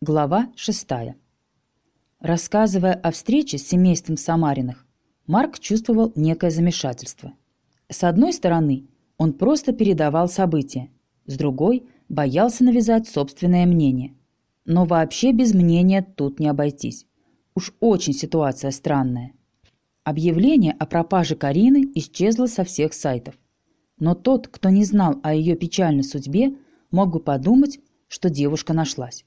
Глава 6. Рассказывая о встрече с семейством Самариных, Марк чувствовал некое замешательство. С одной стороны, он просто передавал события, с другой – боялся навязать собственное мнение. Но вообще без мнения тут не обойтись. Уж очень ситуация странная. Объявление о пропаже Карины исчезло со всех сайтов. Но тот, кто не знал о ее печальной судьбе, мог бы подумать, что девушка нашлась.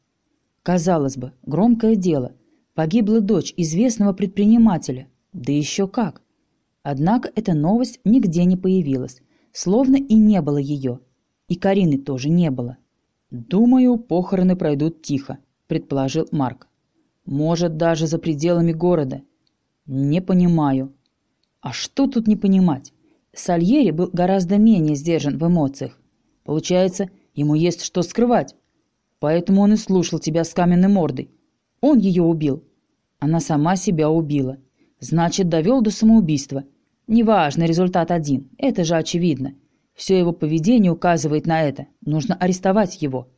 Казалось бы, громкое дело. Погибла дочь известного предпринимателя. Да еще как. Однако эта новость нигде не появилась, словно и не было ее. И Карины тоже не было. «Думаю, похороны пройдут тихо», – предположил Марк. «Может, даже за пределами города». «Не понимаю». «А что тут не понимать?» Сальери был гораздо менее сдержан в эмоциях. Получается, ему есть что скрывать. Поэтому он и слушал тебя с каменной мордой. Он ее убил. Она сама себя убила. Значит, довел до самоубийства. Неважно, результат один. Это же очевидно. Все его поведение указывает на это. Нужно арестовать его.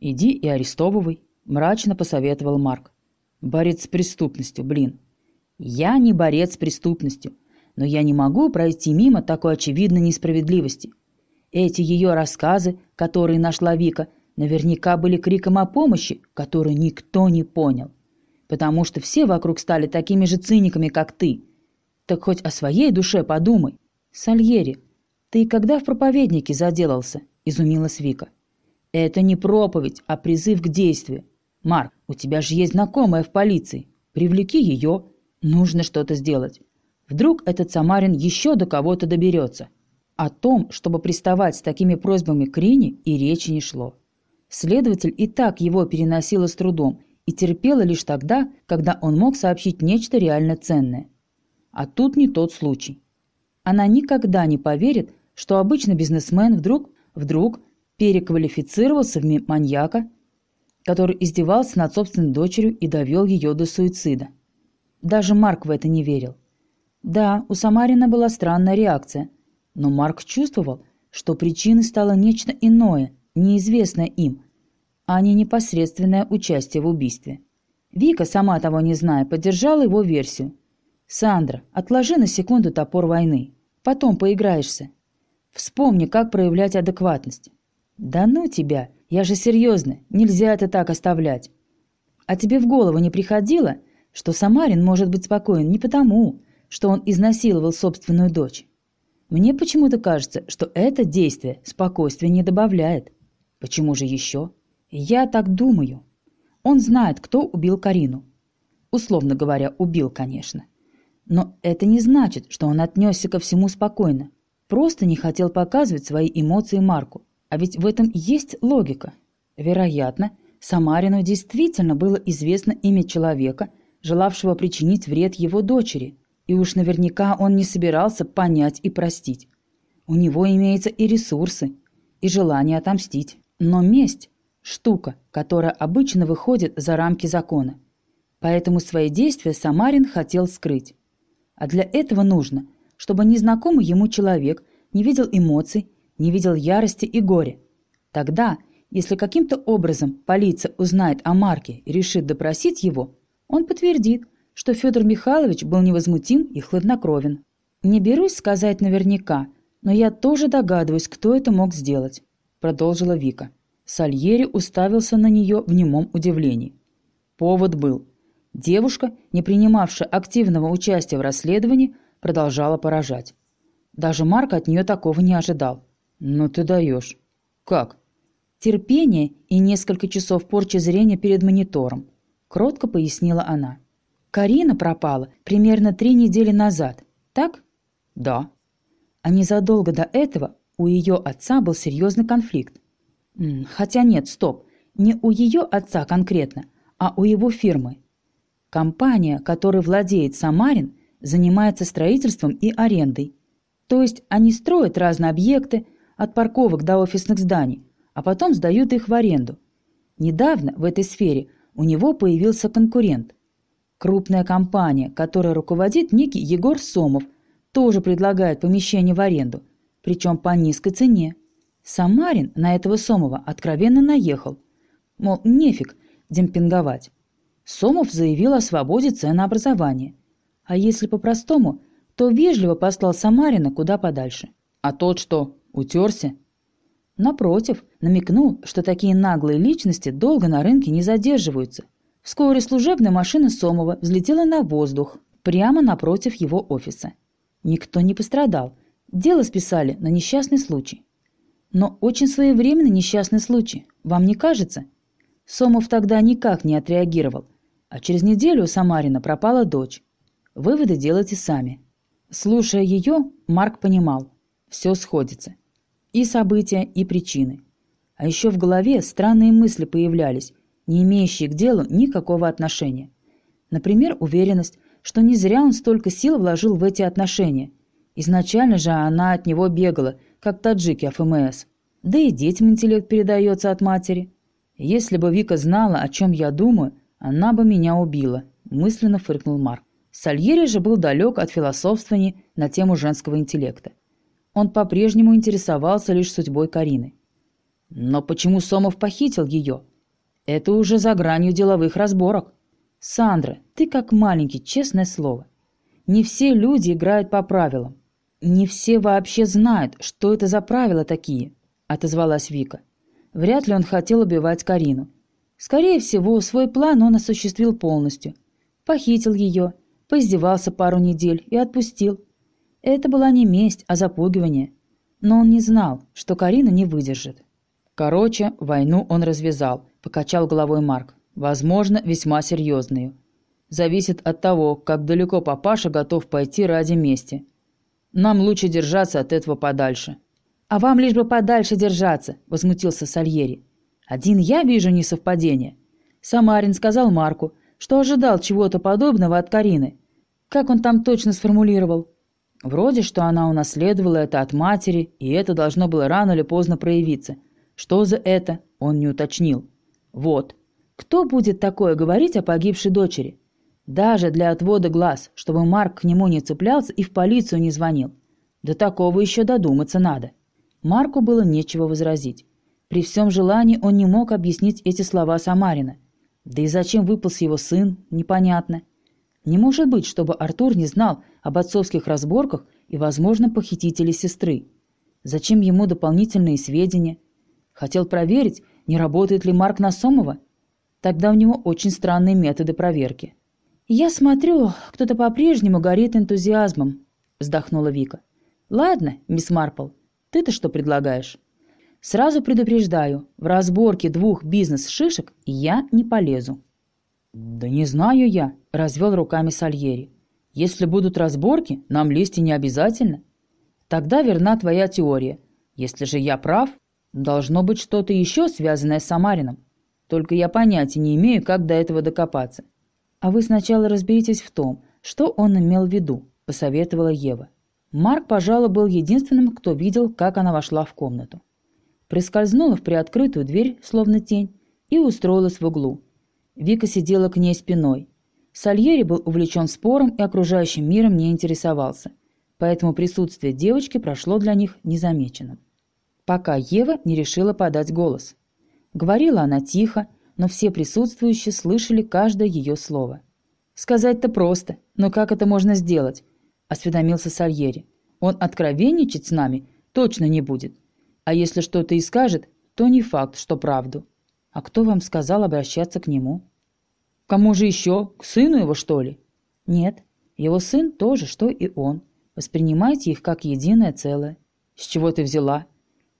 Иди и арестовывай, мрачно посоветовал Марк. Борец с преступностью, блин. Я не борец с преступностью, но я не могу пройти мимо такой очевидной несправедливости. Эти ее рассказы, которые нашла Вика, наверняка были криком о помощи, который никто не понял. Потому что все вокруг стали такими же циниками, как ты. Так хоть о своей душе подумай. Сальери, ты когда в проповеднике заделался? Изумилась Вика. Это не проповедь, а призыв к действию. Марк, у тебя же есть знакомая в полиции. Привлеки ее. Нужно что-то сделать. Вдруг этот Самарин еще до кого-то доберется. О том, чтобы приставать с такими просьбами к Рине, и речи не шло. Следователь и так его переносила с трудом и терпела лишь тогда, когда он мог сообщить нечто реально ценное. А тут не тот случай. Она никогда не поверит, что обычный бизнесмен вдруг, вдруг переквалифицировался в маньяка, который издевался над собственной дочерью и довел ее до суицида. Даже Марк в это не верил. Да, у Самарина была странная реакция, но Марк чувствовал, что причиной стало нечто иное, неизвестное им, а не непосредственное участие в убийстве. Вика, сама того не зная, поддержала его версию. «Сандра, отложи на секунду топор войны. Потом поиграешься. Вспомни, как проявлять адекватность». «Да ну тебя! Я же серьезно. Нельзя это так оставлять». «А тебе в голову не приходило, что Самарин может быть спокоен не потому, что он изнасиловал собственную дочь? Мне почему-то кажется, что это действие спокойствия не добавляет. Почему же еще? Я так думаю. Он знает, кто убил Карину. Условно говоря, убил, конечно. Но это не значит, что он отнесся ко всему спокойно. Просто не хотел показывать свои эмоции Марку. А ведь в этом есть логика. Вероятно, Самарину действительно было известно имя человека, желавшего причинить вред его дочери, и уж наверняка он не собирался понять и простить. У него имеются и ресурсы, и желание отомстить. Но месть – штука, которая обычно выходит за рамки закона. Поэтому свои действия Самарин хотел скрыть. А для этого нужно, чтобы незнакомый ему человек не видел эмоций, не видел ярости и горя. Тогда, если каким-то образом полиция узнает о Марке и решит допросить его, он подтвердит, что Федор Михайлович был невозмутим и хладнокровен. Не берусь сказать наверняка, но я тоже догадываюсь, кто это мог сделать. – продолжила Вика. Сальери уставился на нее в немом удивлении. Повод был. Девушка, не принимавшая активного участия в расследовании, продолжала поражать. Даже Марк от нее такого не ожидал. «Ну ты даешь». «Как?» «Терпение и несколько часов порчи зрения перед монитором», – кротко пояснила она. «Карина пропала примерно три недели назад, так?» «Да». А незадолго до этого у ее отца был серьезный конфликт. Хотя нет, стоп, не у ее отца конкретно, а у его фирмы. Компания, которой владеет Самарин, занимается строительством и арендой. То есть они строят разные объекты, от парковок до офисных зданий, а потом сдают их в аренду. Недавно в этой сфере у него появился конкурент. Крупная компания, которая руководит некий Егор Сомов, тоже предлагает помещение в аренду – причем по низкой цене. Самарин на этого Сомова откровенно наехал. Мол, нефиг, демпинговать. Сомов заявил о свободе ценообразования. А если по-простому, то вежливо послал Самарина куда подальше. А тот что, утерся? Напротив, намекнул, что такие наглые личности долго на рынке не задерживаются. Вскоре служебная машина Сомова взлетела на воздух, прямо напротив его офиса. Никто не пострадал. Дело списали на несчастный случай. Но очень своевременный несчастный случай, вам не кажется? Сомов тогда никак не отреагировал, а через неделю у Самарина пропала дочь. Выводы делайте сами. Слушая ее, Марк понимал, все сходится. И события, и причины. А еще в голове странные мысли появлялись, не имеющие к делу никакого отношения. Например, уверенность, что не зря он столько сил вложил в эти отношения. Изначально же она от него бегала – как таджики АФМС. Да и детям интеллект передается от матери. Если бы Вика знала, о чем я думаю, она бы меня убила», – мысленно фыркнул Марк. Сальери же был далек от философствований на тему женского интеллекта. Он по-прежнему интересовался лишь судьбой Карины. Но почему Сомов похитил ее? Это уже за гранью деловых разборок. Сандра, ты как маленький, честное слово. Не все люди играют по правилам. «Не все вообще знают, что это за правила такие», – отозвалась Вика. Вряд ли он хотел убивать Карину. Скорее всего, свой план он осуществил полностью. Похитил ее, поиздевался пару недель и отпустил. Это была не месть, а запугивание. Но он не знал, что Карина не выдержит. Короче, войну он развязал, покачал головой Марк. Возможно, весьма серьезную. Зависит от того, как далеко папаша готов пойти ради мести. Нам лучше держаться от этого подальше». «А вам лишь бы подальше держаться», — возмутился Сальери. «Один я вижу несовпадение». Самарин сказал Марку, что ожидал чего-то подобного от Карины. Как он там точно сформулировал? Вроде, что она унаследовала это от матери, и это должно было рано или поздно проявиться. Что за это, он не уточнил. Вот. Кто будет такое говорить о погибшей дочери? Даже для отвода глаз, чтобы Марк к нему не цеплялся и в полицию не звонил. До такого еще додуматься надо. Марку было нечего возразить. При всем желании он не мог объяснить эти слова Самарина. Да и зачем выполз его сын, непонятно. Не может быть, чтобы Артур не знал об отцовских разборках и, возможно, похитителе сестры. Зачем ему дополнительные сведения? Хотел проверить, не работает ли Марк на Сомова? Тогда у него очень странные методы проверки. «Я смотрю, кто-то по-прежнему горит энтузиазмом», — вздохнула Вика. «Ладно, мисс Марпл, ты-то что предлагаешь?» «Сразу предупреждаю, в разборке двух бизнес-шишек я не полезу». «Да не знаю я», — развел руками Сальери. «Если будут разборки, нам лезть и не обязательно. Тогда верна твоя теория. Если же я прав, должно быть что-то еще связанное с Самарином. Только я понятия не имею, как до этого докопаться». «А вы сначала разберитесь в том, что он имел в виду», – посоветовала Ева. Марк, пожалуй, был единственным, кто видел, как она вошла в комнату. Прискользнула в приоткрытую дверь, словно тень, и устроилась в углу. Вика сидела к ней спиной. Сальери был увлечен спором и окружающим миром не интересовался, поэтому присутствие девочки прошло для них незамеченным. Пока Ева не решила подать голос. Говорила она тихо, но все присутствующие слышали каждое ее слово. «Сказать-то просто, но как это можно сделать?» – осведомился Сальери. «Он откровенничать с нами точно не будет. А если что-то и скажет, то не факт, что правду. А кто вам сказал обращаться к нему?» «Кому же еще? К сыну его, что ли?» «Нет, его сын тоже, что и он. Воспринимайте их как единое целое». «С чего ты взяла?»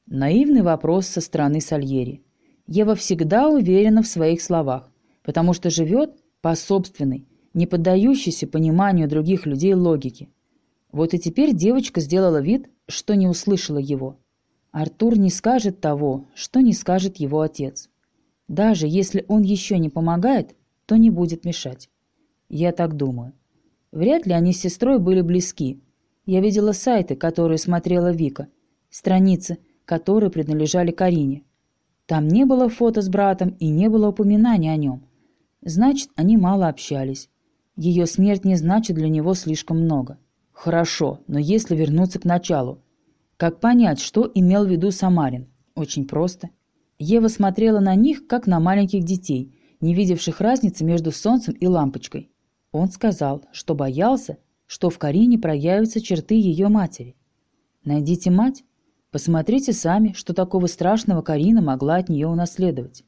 Наивный вопрос со стороны Сальери. Ева всегда уверена в своих словах, потому что живет по собственной, не поддающейся пониманию других людей логике. Вот и теперь девочка сделала вид, что не услышала его. Артур не скажет того, что не скажет его отец. Даже если он еще не помогает, то не будет мешать. Я так думаю. Вряд ли они с сестрой были близки. Я видела сайты, которые смотрела Вика, страницы, которые принадлежали Карине. Там не было фото с братом и не было упоминания о нем. Значит, они мало общались. Ее смерть не значит для него слишком много. Хорошо, но если вернуться к началу. Как понять, что имел в виду Самарин? Очень просто. Ева смотрела на них, как на маленьких детей, не видевших разницы между солнцем и лампочкой. Он сказал, что боялся, что в Карине проявятся черты ее матери. Найдите мать, посмотрите сами, что такого страшного Карина могла от нее унаследовать.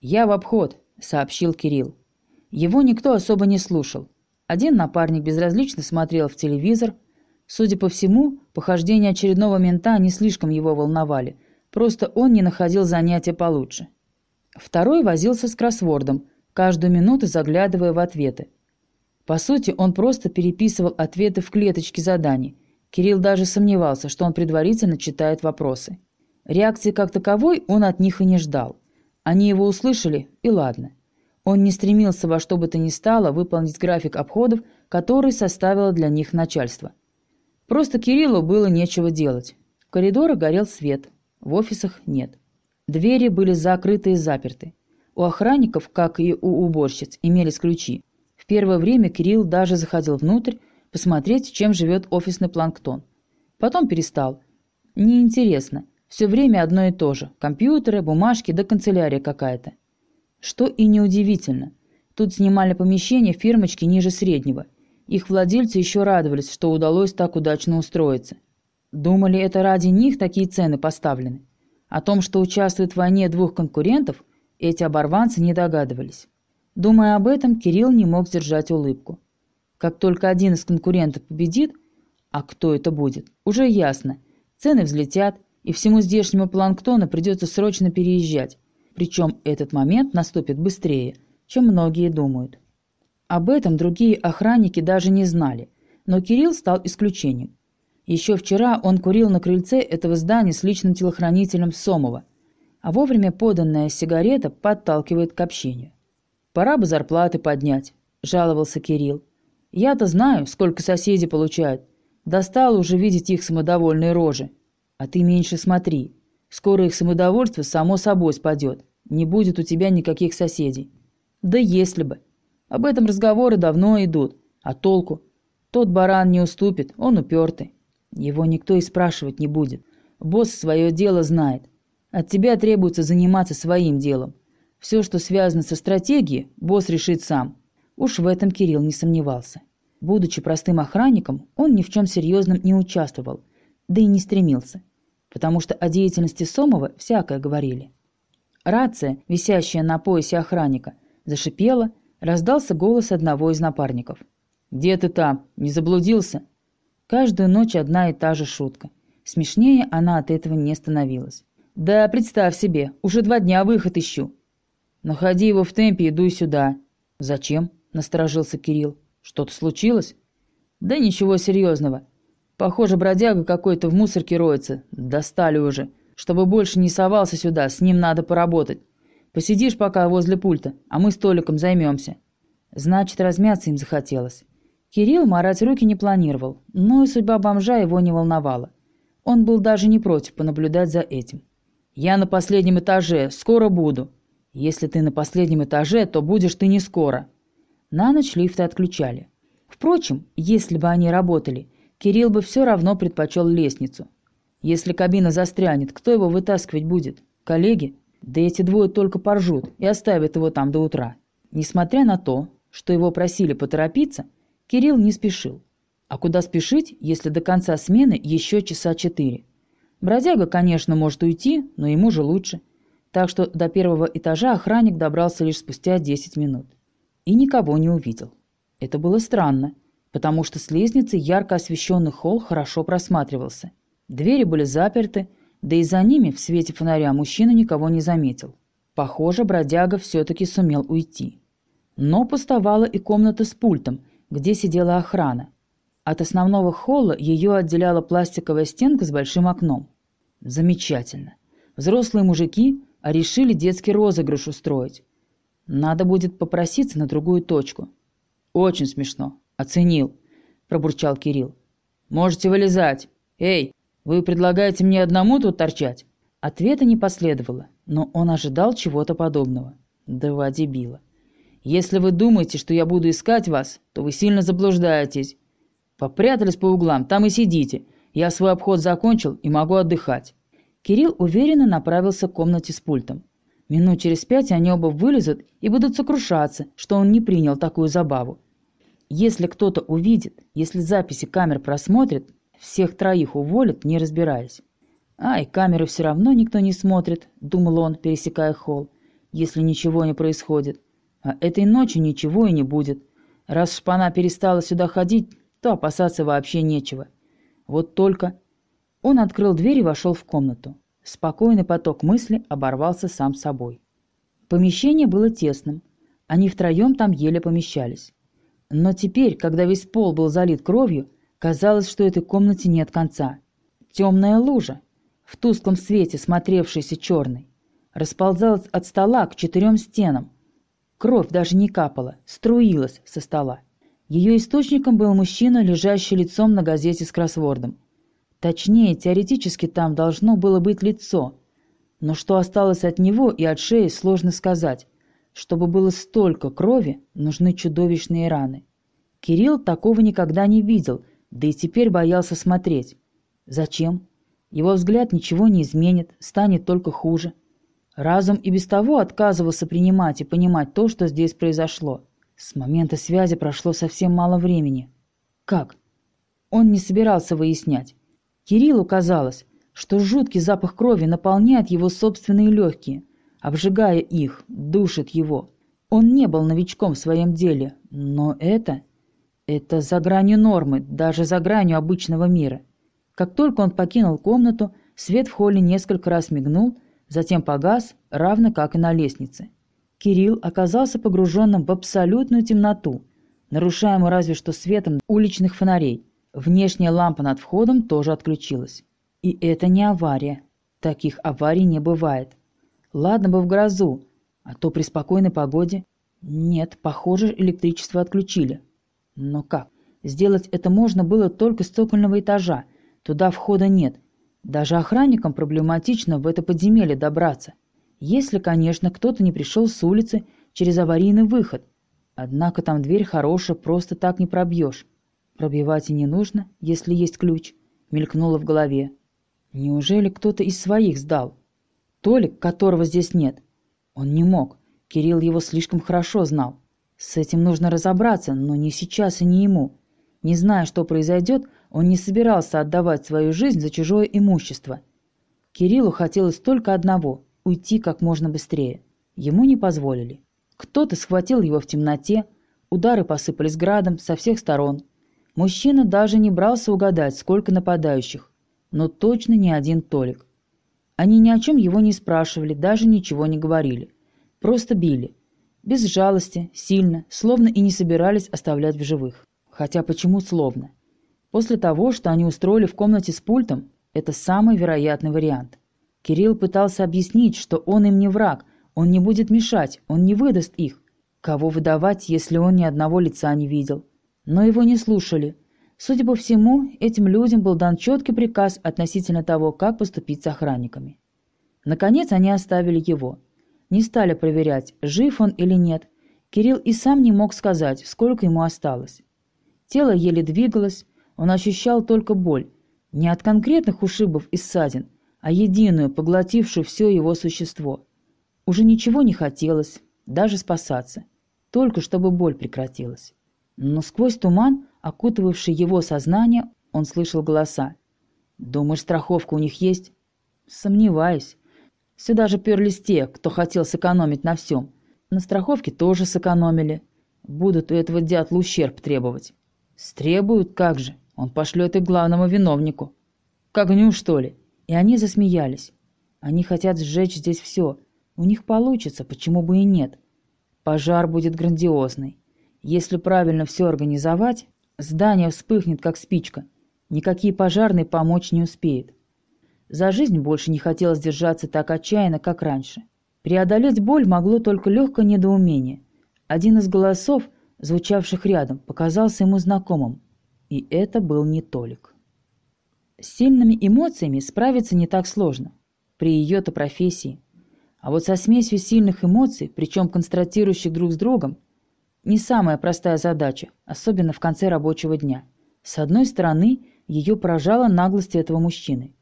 «Я в обход», — сообщил Кирилл. Его никто особо не слушал. Один напарник безразлично смотрел в телевизор. Судя по всему, похождения очередного мента не слишком его волновали, просто он не находил занятия получше. Второй возился с кроссвордом, каждую минуту заглядывая в ответы. По сути, он просто переписывал ответы в клеточке заданий. Кирилл даже сомневался, что он предварительно читает вопросы. Реакции как таковой он от них и не ждал. Они его услышали, и ладно. Он не стремился во что бы то ни стало выполнить график обходов, который составило для них начальство. Просто Кириллу было нечего делать. В коридорах горел свет, в офисах нет. Двери были закрыты и заперты. У охранников, как и у уборщиц, имелись ключи. В первое время Кирилл даже заходил внутрь, посмотреть, чем живет офисный планктон. Потом перестал. Неинтересно. Все время одно и то же. Компьютеры, бумажки да канцелярия какая-то. Что и неудивительно. Тут снимали помещение фирмочки ниже среднего. Их владельцы еще радовались, что удалось так удачно устроиться. Думали, это ради них такие цены поставлены. О том, что участвует в войне двух конкурентов, эти оборванцы не догадывались. Думая об этом, Кирилл не мог сдержать улыбку. Как только один из конкурентов победит, а кто это будет, уже ясно. Цены взлетят, и всему здешнему планктону придется срочно переезжать. Причем этот момент наступит быстрее, чем многие думают. Об этом другие охранники даже не знали, но Кирилл стал исключением. Еще вчера он курил на крыльце этого здания с личным телохранителем Сомова, а вовремя поданная сигарета подталкивает к общению. «Пора бы зарплаты поднять», – жаловался Кирилл. «Я-то знаю, сколько соседи получают. Достало уже видеть их самодовольные рожи. А ты меньше смотри. Скоро их самодовольство само собой спадет. Не будет у тебя никаких соседей». «Да если бы. Об этом разговоры давно идут. А толку? Тот баран не уступит, он упертый. Его никто и спрашивать не будет. Босс свое дело знает. От тебя требуется заниматься своим делом. Все, что связано со стратегией, босс решит сам. Уж в этом Кирилл не сомневался. Будучи простым охранником, он ни в чем серьезном не участвовал, да и не стремился, потому что о деятельности Сомова всякое говорили. Рация, висящая на поясе охранника, зашипела, раздался голос одного из напарников. «Где ты там? Не заблудился?» Каждую ночь одна и та же шутка. Смешнее она от этого не становилась. «Да представь себе, уже два дня выход ищу». «Находи его в темпе, иду сюда». «Зачем?» – насторожился Кирилл. «Что-то случилось?» «Да ничего серьезного. Похоже, бродяга какой-то в мусорке роется. Достали уже. Чтобы больше не совался сюда, с ним надо поработать. Посидишь пока возле пульта, а мы столиком займемся». Значит, размяться им захотелось. Кирилл марать руки не планировал, но и судьба бомжа его не волновала. Он был даже не против понаблюдать за этим. «Я на последнем этаже, скоро буду». «Если ты на последнем этаже, то будешь ты не скоро». На ночь лифты отключали. Впрочем, если бы они работали, Кирилл бы все равно предпочел лестницу. Если кабина застрянет, кто его вытаскивать будет? Коллеги? Да эти двое только поржут и оставят его там до утра. Несмотря на то, что его просили поторопиться, Кирилл не спешил. А куда спешить, если до конца смены еще часа четыре? Бродяга, конечно, может уйти, но ему же лучше. Так что до первого этажа охранник добрался лишь спустя 10 минут. И никого не увидел. Это было странно, потому что с лестницы ярко освещенный холл хорошо просматривался. Двери были заперты, да и за ними в свете фонаря мужчина никого не заметил. Похоже, бродяга все-таки сумел уйти. Но пустовала и комната с пультом – где сидела охрана. От основного холла ее отделяла пластиковая стенка с большим окном. Замечательно. Взрослые мужики решили детский розыгрыш устроить. Надо будет попроситься на другую точку. Очень смешно. Оценил, пробурчал Кирилл. Можете вылезать. Эй, вы предлагаете мне одному тут торчать? Ответа не последовало, но он ожидал чего-то подобного. Два дебила. Если вы думаете, что я буду искать вас, то вы сильно заблуждаетесь. Попрятались по углам, там и сидите. Я свой обход закончил и могу отдыхать». Кирилл уверенно направился к комнате с пультом. Минут через пять они оба вылезут и будут сокрушаться, что он не принял такую забаву. Если кто-то увидит, если записи камер просмотрит, всех троих уволят, не разбираясь. «Ай, камеры все равно никто не смотрит», — думал он, пересекая холл, «если ничего не происходит. А этой ночью ничего и не будет. Раз шпана перестала сюда ходить, то опасаться вообще нечего. Вот только...» Он открыл дверь и вошел в комнату. Спокойный поток мысли оборвался сам собой. Помещение было тесным. Они втроем там еле помещались. Но теперь, когда весь пол был залит кровью, казалось, что этой комнате нет конца. Темная лужа, в тусклом свете смотревшейся черной, расползалась от стола к четырем стенам. Кровь даже не капала, струилась со стола. Ее источником был мужчина, лежащий лицом на газете с кроссвордом. Точнее, теоретически там должно было быть лицо. Но что осталось от него и от шеи, сложно сказать. Чтобы было столько крови, нужны чудовищные раны. Кирилл такого никогда не видел, да и теперь боялся смотреть. Зачем? Его взгляд ничего не изменит, станет только хуже. Разум и без того отказывался принимать и понимать то, что здесь произошло. С момента связи прошло совсем мало времени. Как? Он не собирался выяснять. Кириллу казалось, что жуткий запах крови наполняет его собственные легкие – обжигая их, душит его. Он не был новичком в своем деле, но это... Это за гранью нормы, даже за гранью обычного мира. Как только он покинул комнату, свет в холле несколько раз мигнул, затем погас, равно как и на лестнице. Кирилл оказался погруженным в абсолютную темноту, нарушаемую разве что светом уличных фонарей. Внешняя лампа над входом тоже отключилась. И это не авария. Таких аварий не бывает. Ладно бы в грозу, а то при спокойной погоде. Нет, похоже, электричество отключили. Но как? Сделать это можно было только с цокольного этажа. Туда входа нет. Даже охранникам проблематично в это подземелье добраться. Если, конечно, кто-то не пришел с улицы через аварийный выход. Однако там дверь хорошая, просто так не пробьешь. Пробивать и не нужно, если есть ключ, мелькнуло в голове. Неужели кто-то из своих сдал? Толик, которого здесь нет. Он не мог. Кирилл его слишком хорошо знал. С этим нужно разобраться, но не сейчас и не ему. Не зная, что произойдет, он не собирался отдавать свою жизнь за чужое имущество. Кириллу хотелось только одного – уйти как можно быстрее. Ему не позволили. Кто-то схватил его в темноте, удары посыпались градом со всех сторон. Мужчина даже не брался угадать, сколько нападающих, но точно не один Толик. Они ни о чем его не спрашивали, даже ничего не говорили. Просто били. Без жалости, сильно, словно и не собирались оставлять в живых. Хотя почему словно? После того, что они устроили в комнате с пультом, это самый вероятный вариант. Кирилл пытался объяснить, что он им не враг, он не будет мешать, он не выдаст их. Кого выдавать, если он ни одного лица не видел? Но его не слушали – Судя по всему, этим людям был дан четкий приказ относительно того, как поступить с охранниками. Наконец они оставили его. Не стали проверять, жив он или нет. Кирилл и сам не мог сказать, сколько ему осталось. Тело еле двигалось, он ощущал только боль. Не от конкретных ушибов и ссадин, а единую, поглотившую все его существо. Уже ничего не хотелось, даже спасаться. Только чтобы боль прекратилась. Но сквозь туман окутывавший его сознание, он слышал голоса. «Думаешь, страховка у них есть?» «Сомневаюсь. Сюда же перлись те, кто хотел сэкономить на всем. На страховке тоже сэкономили. Будут у этого дятла ущерб требовать». «Стребуют? Как же? Он пошлет их главному виновнику». «К огню, что ли?» И они засмеялись. Они хотят сжечь здесь все. У них получится, почему бы и нет. Пожар будет грандиозный. Если правильно все организовать, Здание вспыхнет, как спичка. Никакие пожарные помочь не успеют. За жизнь больше не хотелось держаться так отчаянно, как раньше. Преодолеть боль могло только легкое недоумение. Один из голосов, звучавших рядом, показался ему знакомым. И это был не Толик. С сильными эмоциями справиться не так сложно. При ее-то профессии. А вот со смесью сильных эмоций, причем констратирующих друг с другом, не самая простая задача, особенно в конце рабочего дня. С одной стороны, ее поражала наглость этого мужчины.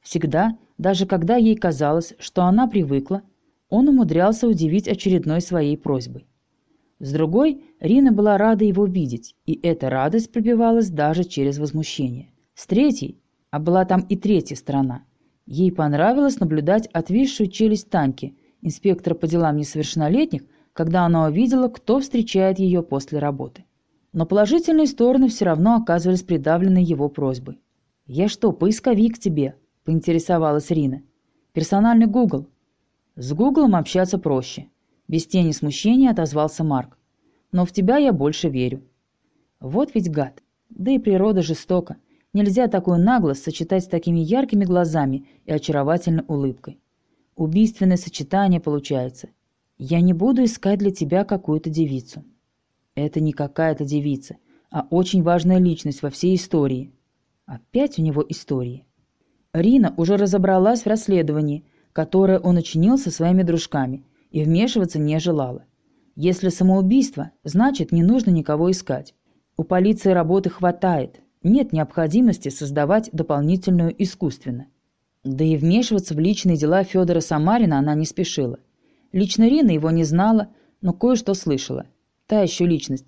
Всегда, даже когда ей казалось, что она привыкла, он умудрялся удивить очередной своей просьбой. С другой, Рина была рада его видеть, и эта радость пробивалась даже через возмущение. С третьей, а была там и третья сторона, ей понравилось наблюдать отвисшую челюсть Таньки, инспектора по делам несовершеннолетних, когда она увидела, кто встречает ее после работы. Но положительные стороны все равно оказывались придавлены его просьбой. «Я что, поисковик тебе?» – поинтересовалась Рина. «Персональный Гугл». «С Гуглом общаться проще», – без тени смущения отозвался Марк. «Но в тебя я больше верю». Вот ведь гад. Да и природа жестока. Нельзя такую наглость сочетать с такими яркими глазами и очаровательной улыбкой. Убийственное сочетание получается. Я не буду искать для тебя какую-то девицу. Это не какая-то девица, а очень важная личность во всей истории. Опять у него истории. Рина уже разобралась в расследовании, которое он учинил со своими дружками, и вмешиваться не желала. Если самоубийство, значит не нужно никого искать. У полиции работы хватает, нет необходимости создавать дополнительную искусственно. Да и вмешиваться в личные дела Федора Самарина она не спешила. Лично Рина его не знала, но кое-что слышала. Та еще личность.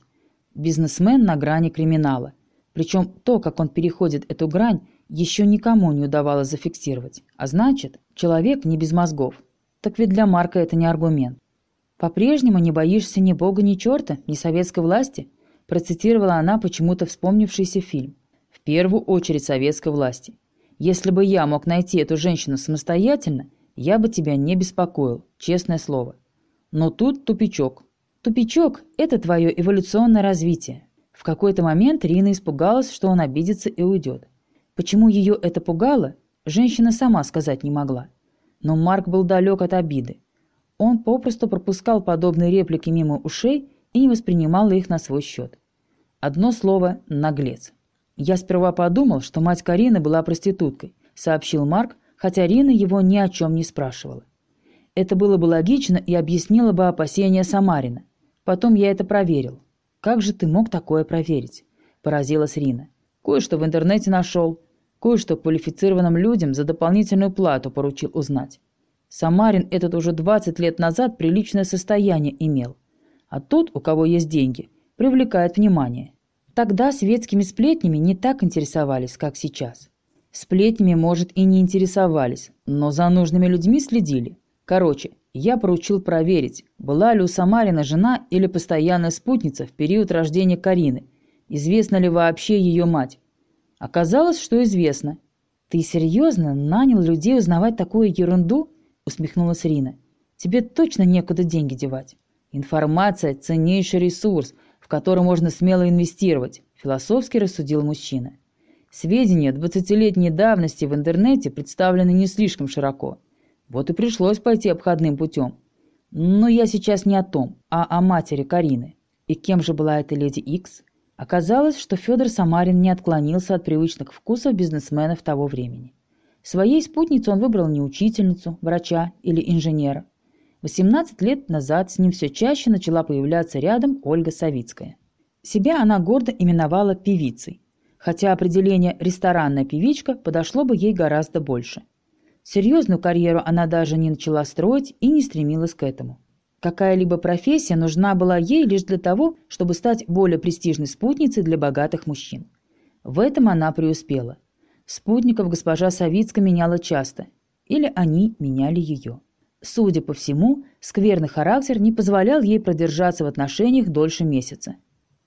Бизнесмен на грани криминала. Причем то, как он переходит эту грань, еще никому не удавалось зафиксировать. А значит, человек не без мозгов. Так ведь для Марка это не аргумент. «По-прежнему не боишься ни бога, ни черта, ни советской власти?» процитировала она почему-то вспомнившийся фильм. «В первую очередь советской власти. Если бы я мог найти эту женщину самостоятельно, я бы тебя не беспокоил, честное слово. Но тут тупичок. Тупичок – это твое эволюционное развитие. В какой-то момент Рина испугалась, что он обидится и уйдет. Почему ее это пугало, женщина сама сказать не могла. Но Марк был далек от обиды. Он попросту пропускал подобные реплики мимо ушей и не воспринимал их на свой счет. Одно слово – наглец. «Я сперва подумал, что мать Карины была проституткой», – сообщил Марк, хотя Рина его ни о чем не спрашивала. Это было бы логично и объяснило бы опасения Самарина. Потом я это проверил. «Как же ты мог такое проверить?» – поразилась Рина. «Кое-что в интернете нашел. Кое-что квалифицированным людям за дополнительную плату поручил узнать. Самарин этот уже 20 лет назад приличное состояние имел. А тот, у кого есть деньги, привлекает внимание. Тогда светскими сплетнями не так интересовались, как сейчас. Сплетнями, может, и не интересовались, но за нужными людьми следили. Короче, я поручил проверить, была ли у Самарина жена или постоянная спутница в период рождения Карины, известна ли вообще ее мать. Оказалось, что известно. «Ты серьезно нанял людей узнавать такую ерунду?» – усмехнулась Рина. «Тебе точно некуда деньги девать. Информация – ценнейший ресурс – который можно смело инвестировать, философски рассудил мужчина. Сведения 20-летней давности в интернете представлены не слишком широко. Вот и пришлось пойти обходным путем. Но я сейчас не о том, а о матери Карины. И кем же была эта леди Икс? Оказалось, что Федор Самарин не отклонился от привычных вкусов бизнесменов того времени. Своей спутницу он выбрал не учительницу, врача или инженера, 18 лет назад с ним все чаще начала появляться рядом Ольга Савицкая. Себя она гордо именовала певицей, хотя определение «ресторанная певичка» подошло бы ей гораздо больше. Серьезную карьеру она даже не начала строить и не стремилась к этому. Какая-либо профессия нужна была ей лишь для того, чтобы стать более престижной спутницей для богатых мужчин. В этом она преуспела. Спутников госпожа Савицкая меняла часто, или они меняли ее. Судя по всему, скверный характер не позволял ей продержаться в отношениях дольше месяца.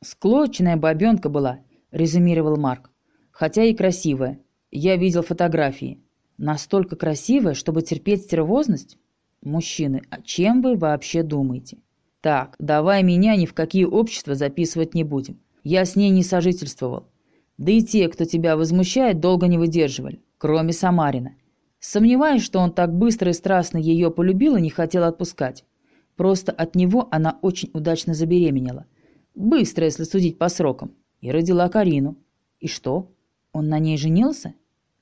«Склоченная бабенка была», – резюмировал Марк. «Хотя и красивая. Я видел фотографии. Настолько красивая, чтобы терпеть стервозность? Мужчины, о чем вы вообще думаете? Так, давай меня ни в какие общества записывать не будем. Я с ней не сожительствовал. Да и те, кто тебя возмущает, долго не выдерживали, кроме Самарина. Сомневаюсь, что он так быстро и страстно ее полюбил и не хотел отпускать. Просто от него она очень удачно забеременела. Быстро, если судить по срокам. И родила Карину. И что? Он на ней женился?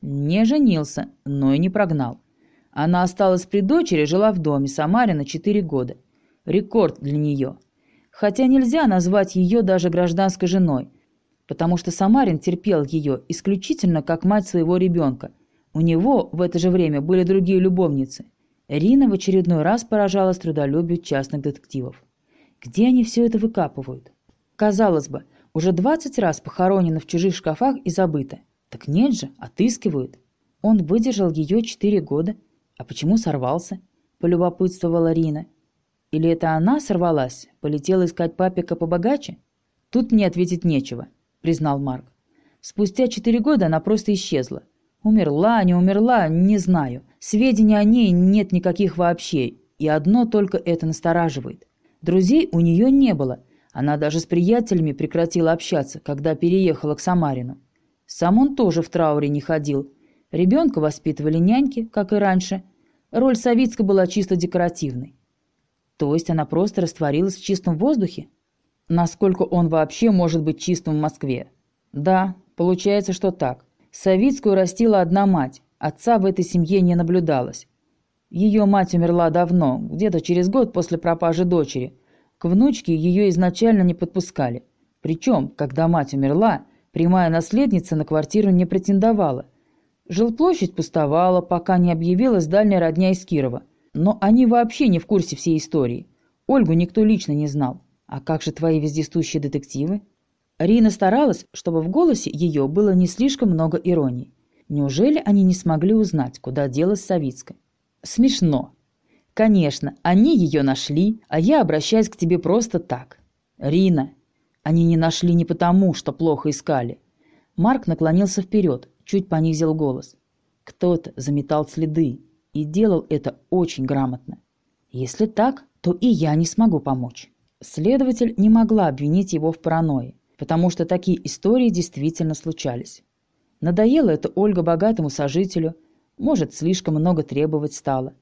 Не женился, но и не прогнал. Она осталась при дочери, жила в доме Самарина 4 года. Рекорд для нее. Хотя нельзя назвать ее даже гражданской женой, потому что Самарин терпел ее исключительно как мать своего ребенка – у него в это же время были другие любовницы. Рина в очередной раз поражалась трудолюбию частных детективов. Где они все это выкапывают? Казалось бы, уже 20 раз похоронено в чужих шкафах и забыто. Так нет же, отыскивают. Он выдержал ее четыре года. А почему сорвался? Полюбопытствовала Рина. Или это она сорвалась, полетела искать папика побогаче? Тут мне ответить нечего, признал Марк. Спустя четыре года она просто исчезла. Умерла, не умерла, не знаю. Сведений о ней нет никаких вообще, и одно только это настораживает. Друзей у нее не было. Она даже с приятелями прекратила общаться, когда переехала к Самарину. Сам он тоже в трауре не ходил. Ребенка воспитывали няньки, как и раньше. Роль Савицкой была чисто декоративной. То есть она просто растворилась в чистом воздухе? Насколько он вообще может быть чистым в Москве? Да, получается, что так. Савицкую растила одна мать, отца в этой семье не наблюдалось. Ее мать умерла давно, где-то через год после пропажи дочери. К внучке ее изначально не подпускали. Причем, когда мать умерла, прямая наследница на квартиру не претендовала. Жилплощадь пустовала, пока не объявилась дальняя родня из Кирова. Но они вообще не в курсе всей истории. Ольгу никто лично не знал. А как же твои вездесущие детективы? Рина старалась, чтобы в голосе ее было не слишком много иронии. Неужели они не смогли узнать, куда делась Савицкая? Смешно. Конечно, они ее нашли, а я обращаюсь к тебе просто так. Рина, они не нашли не потому, что плохо искали. Марк наклонился вперед, чуть понизил голос. Кто-то заметал следы и делал это очень грамотно. Если так, то и я не смогу помочь. Следователь не могла обвинить его в паранойи потому что такие истории действительно случались. Надоело это Ольга богатому сожителю, может, слишком много требовать стало.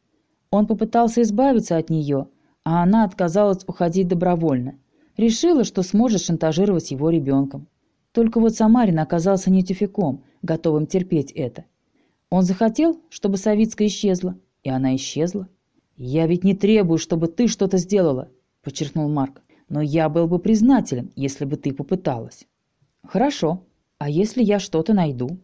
Он попытался избавиться от нее, а она отказалась уходить добровольно. Решила, что сможет шантажировать его ребенком. Только вот Самарин оказался не тюфяком, готовым терпеть это. Он захотел, чтобы Савицкая исчезла, и она исчезла. «Я ведь не требую, чтобы ты что-то сделала», — подчеркнул Марк но я был бы признателен, если бы ты попыталась. Хорошо. А если я что-то найду?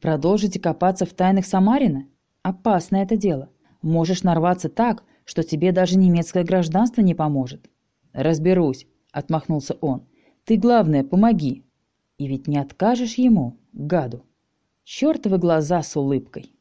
Продолжите копаться в тайнах Самарина? Опасно это дело. Можешь нарваться так, что тебе даже немецкое гражданство не поможет. Разберусь, отмахнулся он. Ты, главное, помоги. И ведь не откажешь ему, гаду. Чертовы глаза с улыбкой.